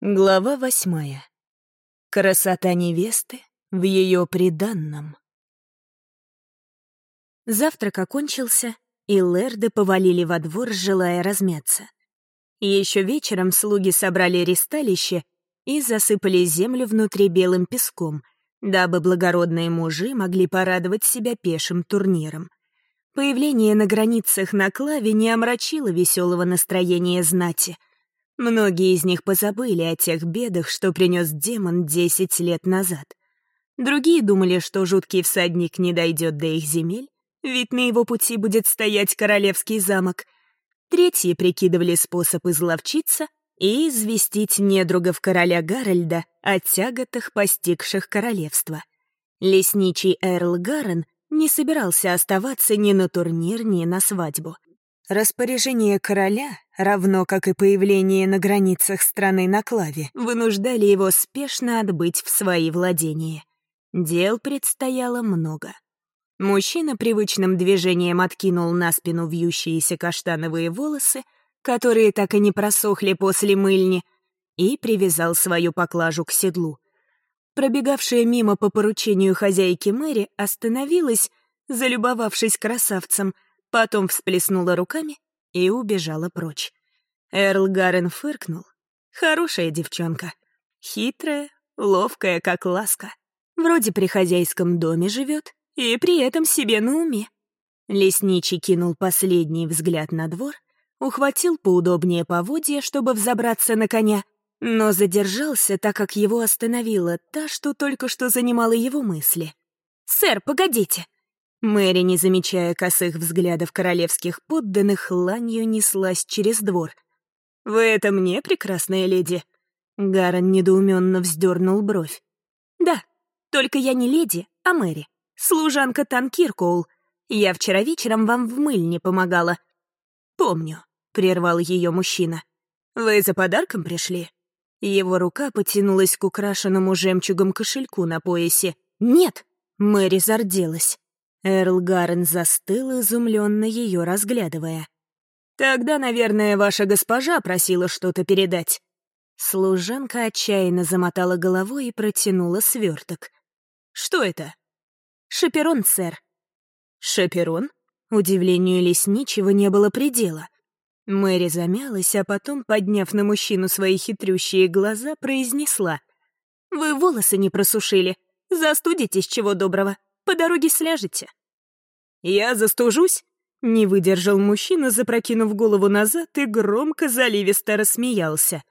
Глава восьмая. Красота невесты в ее приданном. Завтрак окончился, и лэрды повалили во двор, желая размяться. Еще вечером слуги собрали ристалище и засыпали землю внутри белым песком, дабы благородные мужи могли порадовать себя пешим турниром. Появление на границах на клаве не омрачило веселого настроения знати — Многие из них позабыли о тех бедах, что принес демон десять лет назад. Другие думали, что жуткий всадник не дойдет до их земель, ведь на его пути будет стоять королевский замок. Третьи прикидывали способ изловчиться и известить недругов короля Гарольда о тяготах, постигших королевство. Лесничий Эрл Гарен не собирался оставаться ни на турнир, ни на свадьбу. Распоряжение короля, равно как и появление на границах страны на клаве, вынуждали его спешно отбыть в свои владения. Дел предстояло много. Мужчина привычным движением откинул на спину вьющиеся каштановые волосы, которые так и не просохли после мыльни, и привязал свою поклажу к седлу. Пробегавшая мимо по поручению хозяйки Мэри остановилась, залюбовавшись красавцем — потом всплеснула руками и убежала прочь. Эрл Гарен фыркнул. Хорошая девчонка. Хитрая, ловкая, как ласка. Вроде при хозяйском доме живет, и при этом себе на уме. Лесничий кинул последний взгляд на двор, ухватил поудобнее поводья, чтобы взобраться на коня, но задержался, так как его остановила та, что только что занимала его мысли. «Сэр, погодите!» Мэри, не замечая косых взглядов королевских подданных, ланью неслась через двор. «Вы это мне, прекрасная леди?» Гарон недоуменно вздернул бровь. «Да, только я не леди, а Мэри. Служанка Танкиркоул. Я вчера вечером вам в мыльне помогала». «Помню», — прервал ее мужчина. «Вы за подарком пришли?» Его рука потянулась к украшенному жемчугом кошельку на поясе. «Нет!» — Мэри зарделась. Эрл Гарен застыл, изумленно ее разглядывая. «Тогда, наверное, ваша госпожа просила что-то передать». Служанка отчаянно замотала головой и протянула сверток. «Что это?» «Шаперон, сэр». «Шаперон?» Удивлению лесничего не было предела. Мэри замялась, а потом, подняв на мужчину свои хитрющие глаза, произнесла. «Вы волосы не просушили. Застудитесь, чего доброго. По дороге сляжете». «Я застужусь?» — не выдержал мужчина, запрокинув голову назад и громко заливисто рассмеялся.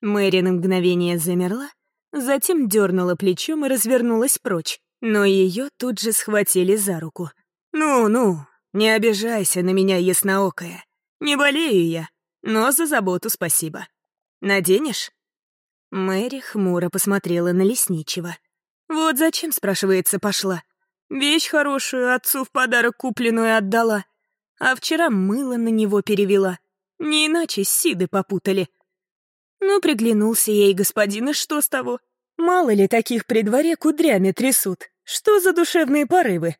Мэри на мгновение замерла, затем дернула плечом и развернулась прочь, но ее тут же схватили за руку. «Ну-ну, не обижайся на меня, ясноокая. Не болею я, но за заботу спасибо. Наденешь?» Мэри хмуро посмотрела на лесничего. «Вот зачем, спрашивается, пошла? Вещь хорошую отцу в подарок купленную отдала. А вчера мыло на него перевела. Не иначе сиды попутали. Ну, приглянулся ей господин, и что с того? Мало ли таких при дворе кудрями трясут. Что за душевные порывы?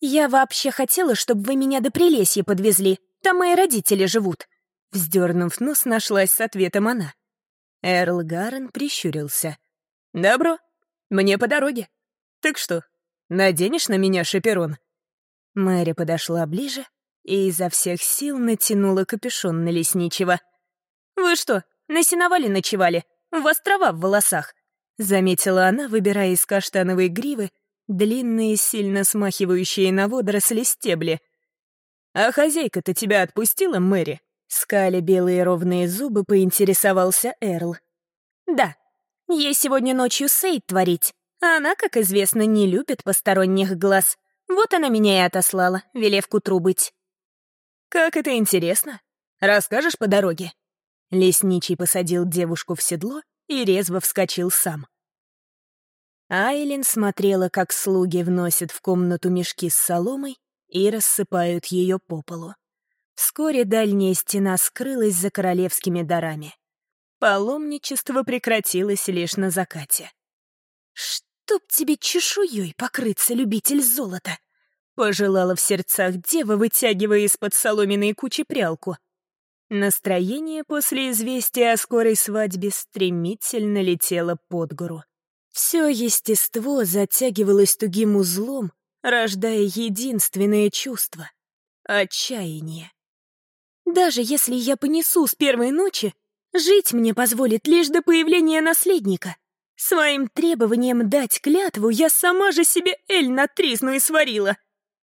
«Я вообще хотела, чтобы вы меня до Прилесья подвезли. Там мои родители живут». Вздернув нос, нашлась с ответом она. Эрл Гарен прищурился. «Добро. Мне по дороге. Так что, Наденешь на меня шаперон?» Мэри подошла ближе и изо всех сил натянула капюшон на лесничего. «Вы что, на сеновале ночевали? У вас трава в волосах?» Заметила она, выбирая из каштановой гривы длинные, сильно смахивающие на водоросли стебли. «А хозяйка-то тебя отпустила, Мэри?» Скали белые ровные зубы, поинтересовался Эрл. «Да, ей сегодня ночью сейд творить. Она, как известно, не любит посторонних глаз. Вот она меня и отослала, велев к утру быть. «Как это интересно! Расскажешь по дороге?» Лесничий посадил девушку в седло и резво вскочил сам. Айлин смотрела, как слуги вносят в комнату мешки с соломой и рассыпают ее по полу. Вскоре дальняя стена скрылась за королевскими дарами. Паломничество прекратилось лишь на закате. «Чтоб тебе чешуей покрыться, любитель золота!» Пожелала в сердцах дева, вытягивая из-под соломенной кучи прялку. Настроение после известия о скорой свадьбе стремительно летело под гору. Все естество затягивалось тугим узлом, рождая единственное чувство — отчаяние. Даже если я понесу с первой ночи, жить мне позволит лишь до появления наследника. Своим требованием дать клятву я сама же себе эль на тризну и сварила.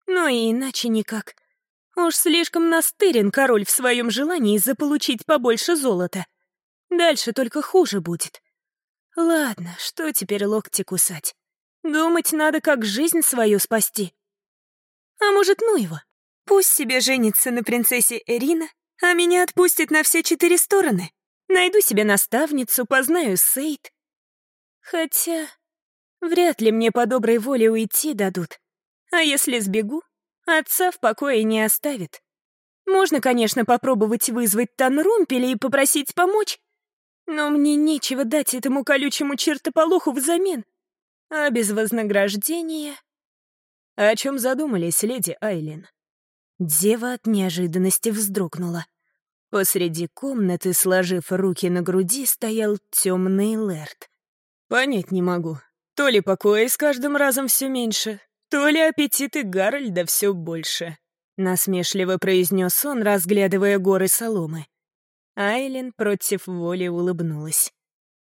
Но и иначе никак. Уж слишком настырен король в своем желании заполучить побольше золота. Дальше только хуже будет. Ладно, что теперь локти кусать? Думать надо, как жизнь свою спасти. А может, ну его? Пусть себе женится на принцессе Эрина, а меня отпустит на все четыре стороны. Найду себе наставницу, познаю Сейд. Хотя вряд ли мне по доброй воле уйти дадут. А если сбегу, отца в покое не оставит. Можно, конечно, попробовать вызвать Танрумпеля и попросить помочь, но мне нечего дать этому колючему чертополоху взамен. А без вознаграждения... О чем задумались, леди Айлин? Дева от неожиданности вздрогнула. Посреди комнаты, сложив руки на груди, стоял темный Лэрд. Понять не могу. То ли покоя с каждым разом все меньше, то ли аппетиты Гарольда все больше. Насмешливо произнес он, разглядывая горы соломы. Айлин против воли улыбнулась.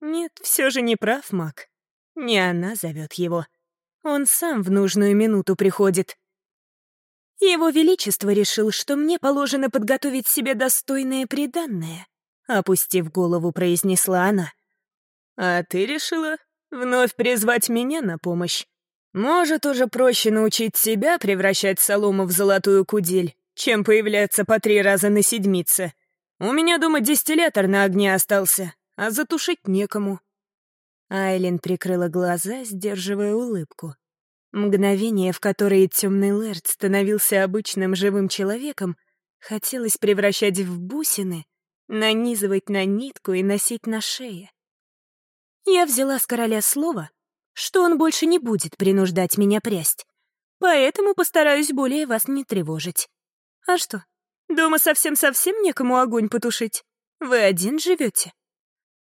Нет, все же не прав маг. Не она зовет его. Он сам в нужную минуту приходит. Его Величество решил, что мне положено подготовить себе достойное приданное, опустив голову, произнесла она. А ты решила вновь призвать меня на помощь? Может, уже проще научить себя превращать солому в золотую кудель, чем появляться по три раза на седмице. У меня дома дистиллятор на огне остался, а затушить некому». Айлин прикрыла глаза, сдерживая улыбку. Мгновение, в которое темный Лэрд становился обычным живым человеком, хотелось превращать в бусины, нанизывать на нитку и носить на шее. Я взяла с короля слово, что он больше не будет принуждать меня прясть, поэтому постараюсь более вас не тревожить. А что, Дома совсем-совсем некому огонь потушить. Вы один живете.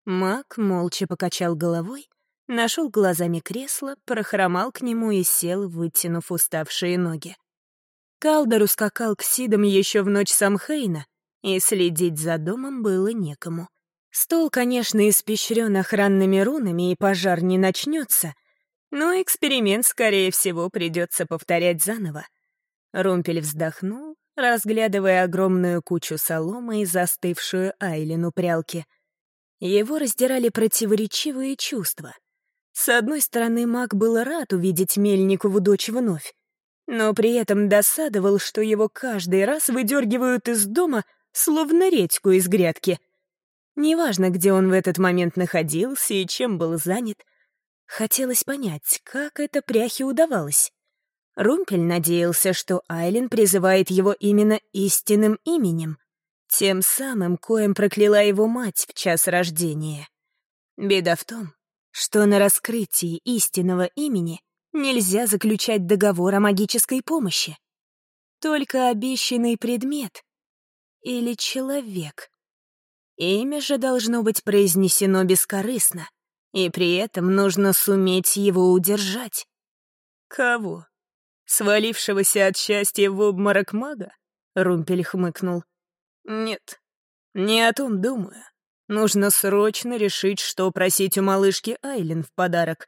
Мак молча покачал головой, нашел глазами кресло, прохромал к нему и сел, вытянув уставшие ноги. Калдор ускакал к Сидам еще в ночь Самхейна, и следить за домом было некому. Стол, конечно, испещрен охранными рунами, и пожар не начнется, но эксперимент, скорее всего, придется повторять заново. Румпель вздохнул, разглядывая огромную кучу соломы и застывшую Айлину прялки. Его раздирали противоречивые чувства. С одной стороны, маг был рад увидеть Мельникову дочь вновь, но при этом досадовал, что его каждый раз выдергивают из дома, словно редьку из грядки. Неважно, где он в этот момент находился и чем был занят, хотелось понять, как это пряхе удавалось. Румпель надеялся, что Айлин призывает его именно истинным именем, тем самым, коем прокляла его мать в час рождения. Беда в том, что на раскрытии истинного имени нельзя заключать договор о магической помощи. Только обещанный предмет или человек. Имя же должно быть произнесено бескорыстно, и при этом нужно суметь его удержать. Кого? свалившегося от счастья в обморок мага?» — Румпель хмыкнул. «Нет, не о том думаю. Нужно срочно решить, что просить у малышки Айлен в подарок.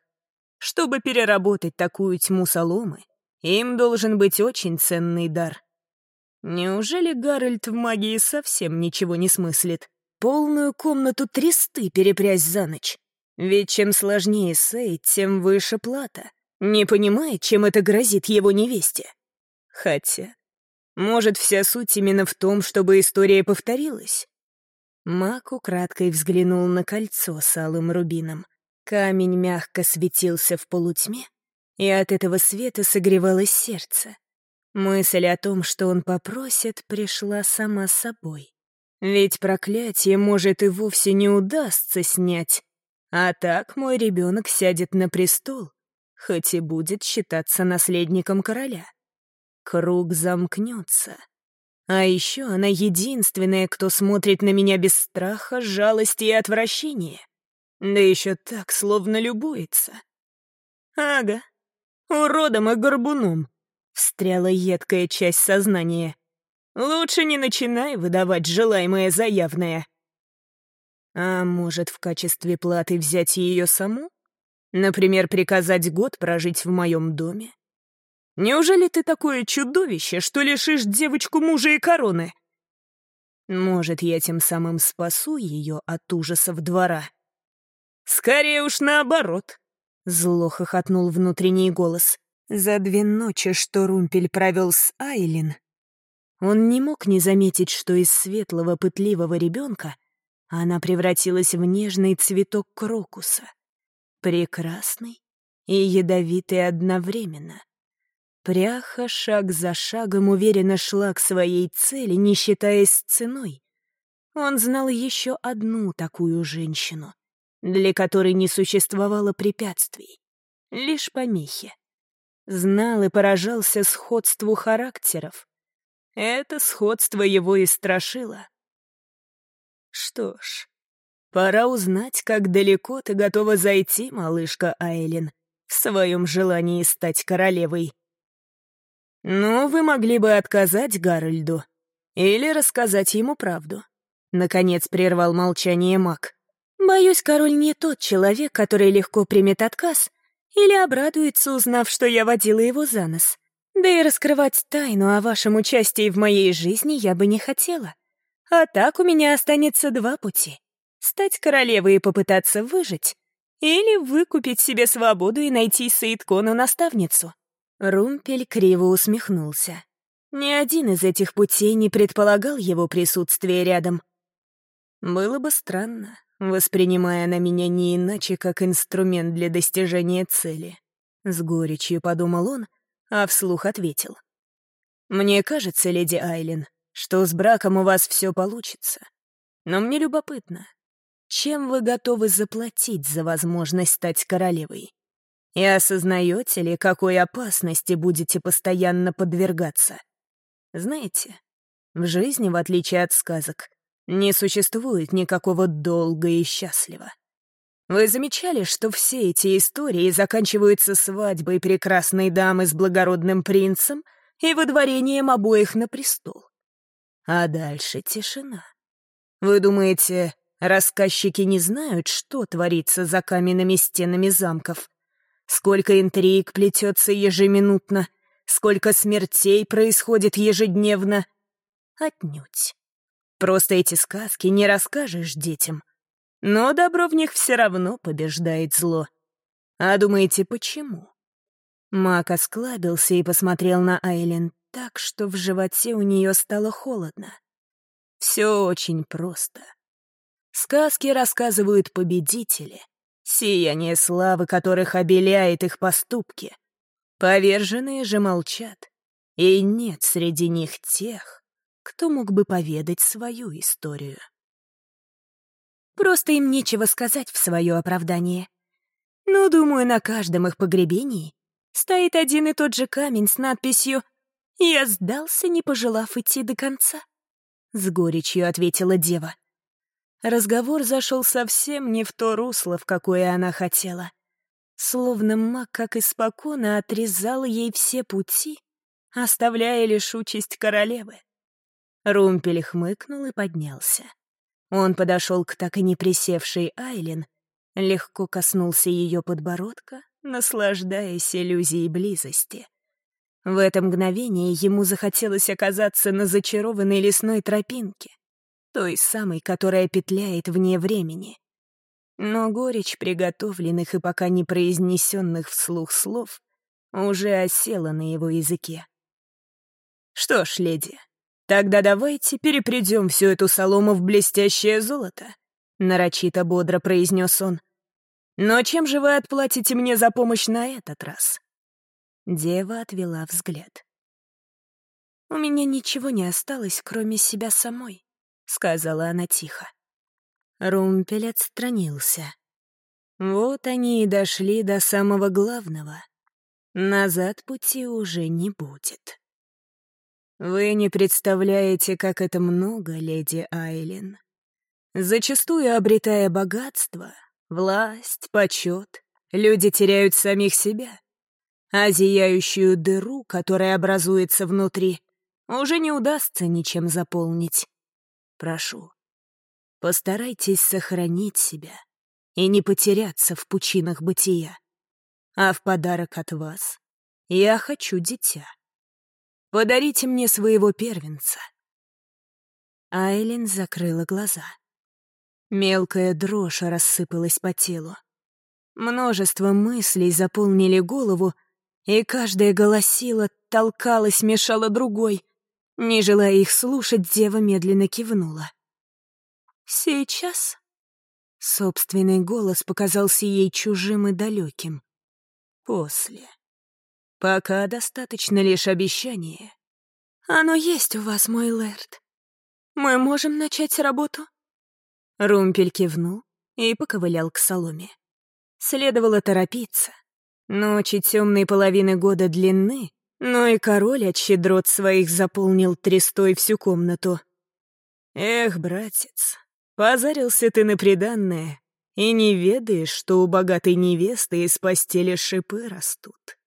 Чтобы переработать такую тьму соломы, им должен быть очень ценный дар. Неужели Гарольд в магии совсем ничего не смыслит? Полную комнату тресты перепрясь за ночь. Ведь чем сложнее сей, тем выше плата. Не понимает, чем это грозит его невесте. Хотя, может, вся суть именно в том, чтобы история повторилась? Мак украдкой взглянул на кольцо с алым рубином. Камень мягко светился в полутьме, и от этого света согревалось сердце. Мысль о том, что он попросит, пришла сама собой. Ведь проклятие может и вовсе не удастся снять. А так мой ребенок сядет на престол, хоть и будет считаться наследником короля. Круг замкнется. А еще она единственная, кто смотрит на меня без страха, жалости и отвращения. Да еще так, словно любуется. Ага, уродом и горбуном. Встряла едкая часть сознания. Лучше не начинай выдавать желаемое заявное. А может, в качестве платы взять ее саму? Например, приказать год прожить в моем доме? Неужели ты такое чудовище, что лишишь девочку мужа и короны? Может, я тем самым спасу ее от ужасов двора? Скорее уж наоборот. Зло хохотнул внутренний голос. За две ночи, что Румпель провел с Айлин, он не мог не заметить, что из светлого пытливого ребенка она превратилась в нежный цветок крокуса. Прекрасный и ядовитый одновременно. Пряха шаг за шагом уверенно шла к своей цели, не считаясь ценой. Он знал еще одну такую женщину, для которой не существовало препятствий, лишь помехи. Знал и поражался сходству характеров. Это сходство его и страшило. Что ж, пора узнать, как далеко ты готова зайти, малышка Айлин, в своем желании стать королевой. «Ну, вы могли бы отказать Гарольду или рассказать ему правду». Наконец прервал молчание маг. «Боюсь, король не тот человек, который легко примет отказ или обрадуется, узнав, что я водила его за нос. Да и раскрывать тайну о вашем участии в моей жизни я бы не хотела. А так у меня останется два пути. Стать королевой и попытаться выжить, или выкупить себе свободу и найти Саидкону-наставницу. Румпель криво усмехнулся. Ни один из этих путей не предполагал его присутствие рядом. Было бы странно, воспринимая на меня не иначе, как инструмент для достижения цели. С горечью подумал он, а вслух ответил. «Мне кажется, леди Айлин, что с браком у вас все получится. Но мне любопытно, чем вы готовы заплатить за возможность стать королевой? И осознаете ли, какой опасности будете постоянно подвергаться? Знаете, в жизни, в отличие от сказок, не существует никакого долга и счастливо. Вы замечали, что все эти истории заканчиваются свадьбой прекрасной дамы с благородным принцем и выдворением обоих на престол? А дальше тишина. Вы думаете, рассказчики не знают, что творится за каменными стенами замков? Сколько интриг плетется ежеминутно, сколько смертей происходит ежедневно. Отнюдь. Просто эти сказки не расскажешь детям. Но добро в них все равно побеждает зло. А думаете, почему? Мак осклабился и посмотрел на Айлен так, что в животе у нее стало холодно. Все очень просто. Сказки рассказывают победители, сияние славы которых обеляет их поступки. Поверженные же молчат, и нет среди них тех, кто мог бы поведать свою историю. Просто им нечего сказать в свое оправдание. Но, думаю, на каждом их погребении стоит один и тот же камень с надписью «Я сдался, не пожелав идти до конца», — с горечью ответила дева. Разговор зашел совсем не в то русло, в какое она хотела. Словно маг, как испокона, отрезал ей все пути, оставляя лишь участь королевы. Румпель хмыкнул и поднялся. Он подошел к так и не присевшей Айлин, легко коснулся ее подбородка, наслаждаясь иллюзией близости. В это мгновение ему захотелось оказаться на зачарованной лесной тропинке, той самой, которая петляет вне времени. Но горечь приготовленных и пока не произнесенных вслух слов уже осела на его языке. «Что ж, леди, тогда давайте перепредем всю эту солому в блестящее золото», — нарочито бодро произнес он. «Но чем же вы отплатите мне за помощь на этот раз?» Дева отвела взгляд. «У меня ничего не осталось, кроме себя самой», — сказала она тихо. Румпель отстранился. Вот они и дошли до самого главного. Назад пути уже не будет. Вы не представляете, как это много, леди Айлин. Зачастую, обретая богатство, власть, почет, люди теряют самих себя. А зияющую дыру, которая образуется внутри, уже не удастся ничем заполнить. Прошу, постарайтесь сохранить себя и не потеряться в пучинах бытия. А в подарок от вас я хочу дитя. Подарите мне своего первенца. Айлин закрыла глаза. Мелкая дрожь рассыпалась по телу. Множество мыслей заполнили голову, и каждая голосила, толкалась, мешала другой. Не желая их слушать, дева медленно кивнула. «Сейчас?» Собственный голос показался ей чужим и далеким. «После. Пока достаточно лишь обещания». «Оно есть у вас, мой лэрд. Мы можем начать работу?» Румпель кивнул и поковылял к соломе. Следовало торопиться. Ночи темной половины года длины, но и король от щедрот своих заполнил трестой всю комнату. «Эх, братец, позарился ты на приданное и не ведаешь, что у богатой невесты из постели шипы растут.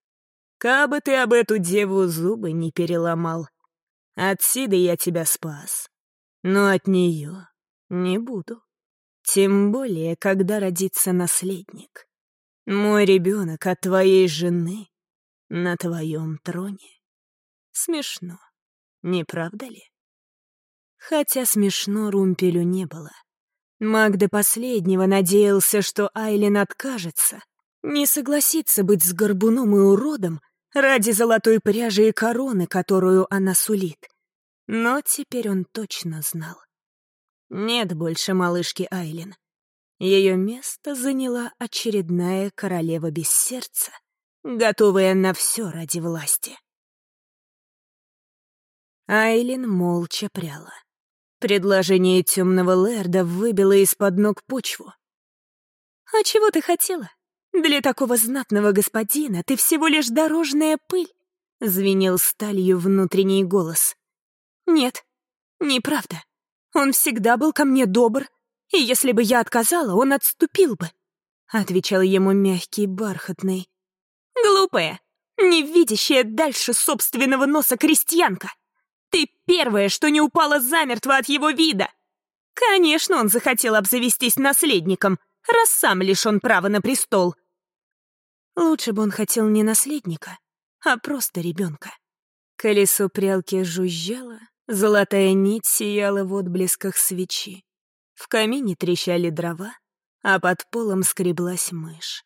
Кабы ты об эту деву зубы не переломал, от Сиды я тебя спас, но от нее не буду. Тем более, когда родится наследник. Мой ребенок от твоей жены на твоем троне. Смешно, не правда ли? Хотя смешно Румпелю не было. Маг до последнего надеялся, что Айлин откажется, не согласится быть с горбуном и уродом ради золотой пряжи и короны, которую она сулит. Но теперь он точно знал. Нет больше малышки Айлин. Ее место заняла очередная королева без сердца, готовая на все ради власти. Айлин молча пряла. Предложение темного лэрда выбило из-под ног почву. «А чего ты хотела? Для такого знатного господина ты всего лишь дорожная пыль», — звенел сталью внутренний голос. «Нет, неправда. Он всегда был ко мне добр, и если бы я отказала, он отступил бы», — отвечал ему мягкий, бархатный. «Глупая, не видящая дальше собственного носа крестьянка. Ты первая, что не упала замертво от его вида. Конечно, он захотел обзавестись наследником, раз сам лишен права на престол». Лучше бы он хотел не наследника, а просто ребенка. Колесо прялки жужжало, Золотая нить сияла в отблесках свечи. В камине трещали дрова, а под полом скреблась мышь.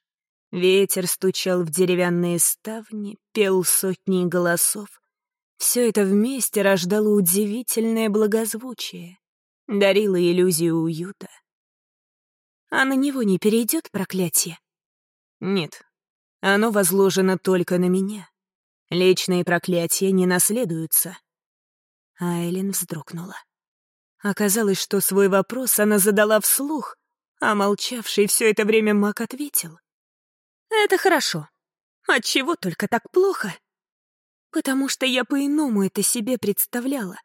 Ветер стучал в деревянные ставни, пел сотни голосов. Все это вместе рождало удивительное благозвучие, дарило иллюзию уюта. А на него не перейдет проклятие? Нет, оно возложено только на меня. Личные проклятия не наследуются. Айлин вздрогнула. Оказалось, что свой вопрос она задала вслух, а молчавший все это время маг ответил. «Это хорошо. Отчего только так плохо?» «Потому что я по-иному это себе представляла.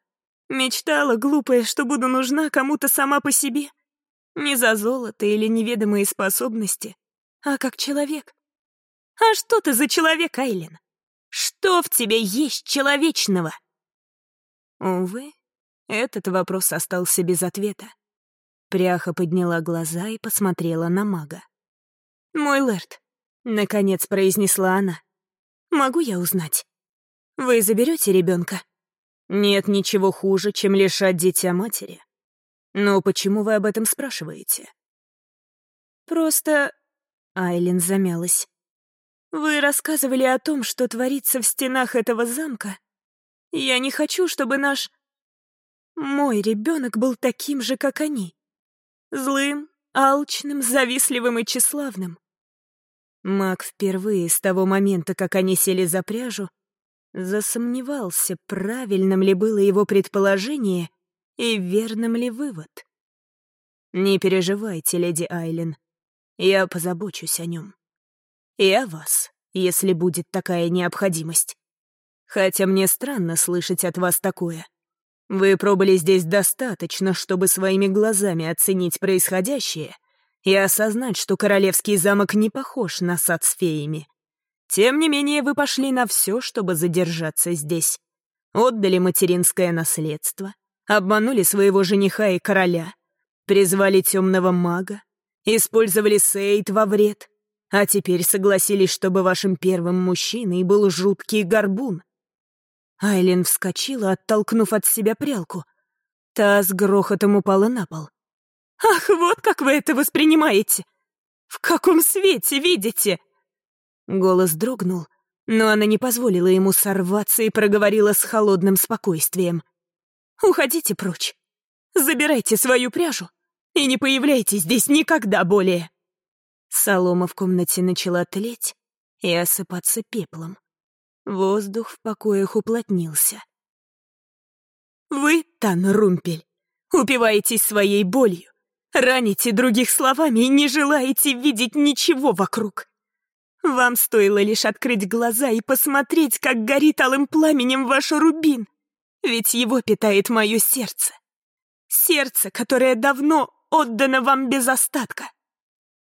Мечтала, глупая, что буду нужна кому-то сама по себе. Не за золото или неведомые способности, а как человек. А что ты за человек, Айлин? Что в тебе есть человечного?» Увы, этот вопрос остался без ответа. Пряха подняла глаза и посмотрела на мага. «Мой лэрд», — наконец произнесла она, — «могу я узнать? Вы заберете ребенка? Нет ничего хуже, чем лишать дитя матери. Но почему вы об этом спрашиваете?» «Просто...» — Айлин замялась. «Вы рассказывали о том, что творится в стенах этого замка, я не хочу, чтобы наш... Мой ребенок был таким же, как они. Злым, алчным, завистливым и тщеславным. Маг впервые с того момента, как они сели за пряжу, засомневался, правильным ли было его предположение и верным ли вывод. «Не переживайте, леди Айлен, я позабочусь о нем. И о вас, если будет такая необходимость. Хотя мне странно слышать от вас такое. Вы пробыли здесь достаточно, чтобы своими глазами оценить происходящее и осознать, что королевский замок не похож на сад с феями. Тем не менее, вы пошли на все, чтобы задержаться здесь. Отдали материнское наследство, обманули своего жениха и короля, призвали темного мага, использовали Сейд во вред, а теперь согласились, чтобы вашим первым мужчиной был жуткий горбун. Айлин вскочила, оттолкнув от себя прялку. Та с грохотом упала на пол. «Ах, вот как вы это воспринимаете! В каком свете видите?» Голос дрогнул, но она не позволила ему сорваться и проговорила с холодным спокойствием. «Уходите прочь. Забирайте свою пряжу и не появляйтесь здесь никогда более!» Солома в комнате начала тлеть и осыпаться пеплом. Воздух в покоях уплотнился. «Вы, Тан Румпель, упиваетесь своей болью, раните других словами и не желаете видеть ничего вокруг. Вам стоило лишь открыть глаза и посмотреть, как горит алым пламенем ваш рубин, ведь его питает мое сердце. Сердце, которое давно отдано вам без остатка.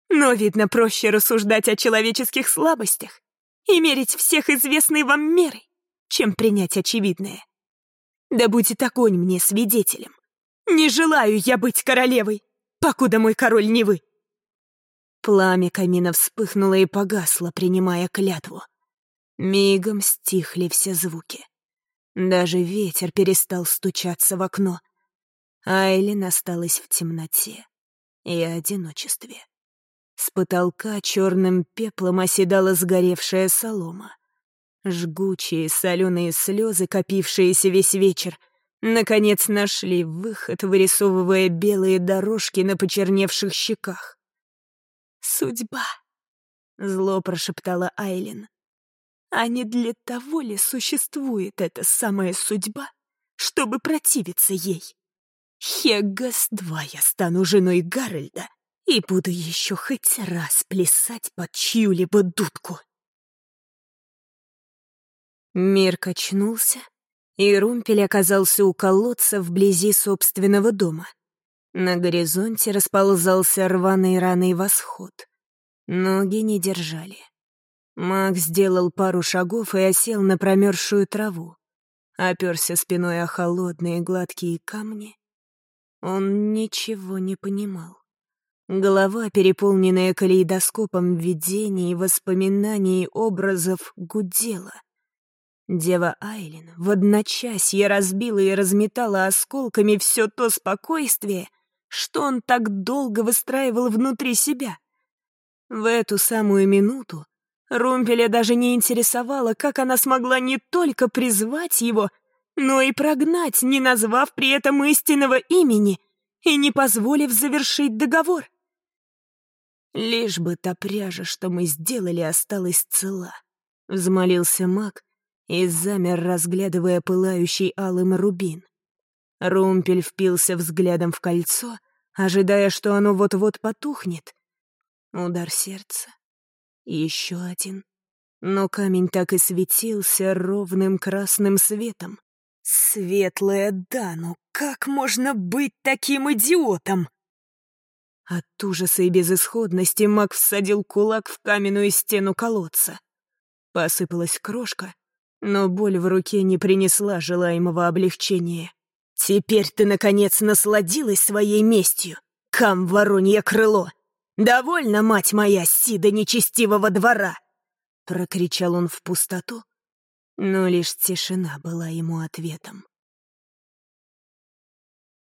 Но, видно, проще рассуждать о человеческих слабостях и мерить всех известной вам мерой, чем принять очевидное. Да будет огонь мне свидетелем. Не желаю я быть королевой, покуда мой король не вы. Пламя камина вспыхнуло и погасло, принимая клятву. Мигом стихли все звуки. Даже ветер перестал стучаться в окно. Айлин осталась в темноте и одиночестве. С потолка черным пеплом оседала сгоревшая солома. Жгучие соленые слезы, копившиеся весь вечер, наконец нашли выход, вырисовывая белые дорожки на почерневших щеках. «Судьба!» — зло прошептала Айлин. «А не для того ли существует эта самая судьба, чтобы противиться ей? Хеггас-2 я стану женой Гарольда, и буду еще хоть раз плясать под чью-либо дудку. Мир качнулся, и Румпель оказался у колодца вблизи собственного дома. На горизонте расползался рваный раный восход. Ноги не держали. Маг сделал пару шагов и осел на промерзшую траву. Оперся спиной о холодные гладкие камни. Он ничего не понимал. Голова, переполненная калейдоскопом видений, воспоминаний образов, гудела. Дева Айлин в одночасье разбила и разметала осколками все то спокойствие, что он так долго выстраивал внутри себя. В эту самую минуту Румпеля даже не интересовало, как она смогла не только призвать его, но и прогнать, не назвав при этом истинного имени и не позволив завершить договор. Лишь бы та пряжа, что мы сделали, осталась цела. Взмолился маг и замер, разглядывая пылающий алым рубин. Румпель впился взглядом в кольцо, ожидая, что оно вот-вот потухнет. Удар сердца. Еще один. Но камень так и светился ровным красным светом. Светлая Дану, как можно быть таким идиотом? От ужаса и безысходности маг всадил кулак в каменную стену колодца. Посыпалась крошка, но боль в руке не принесла желаемого облегчения. «Теперь ты, наконец, насладилась своей местью, кам воронье крыло! Довольно, мать моя, сида нечестивого двора!» Прокричал он в пустоту, но лишь тишина была ему ответом.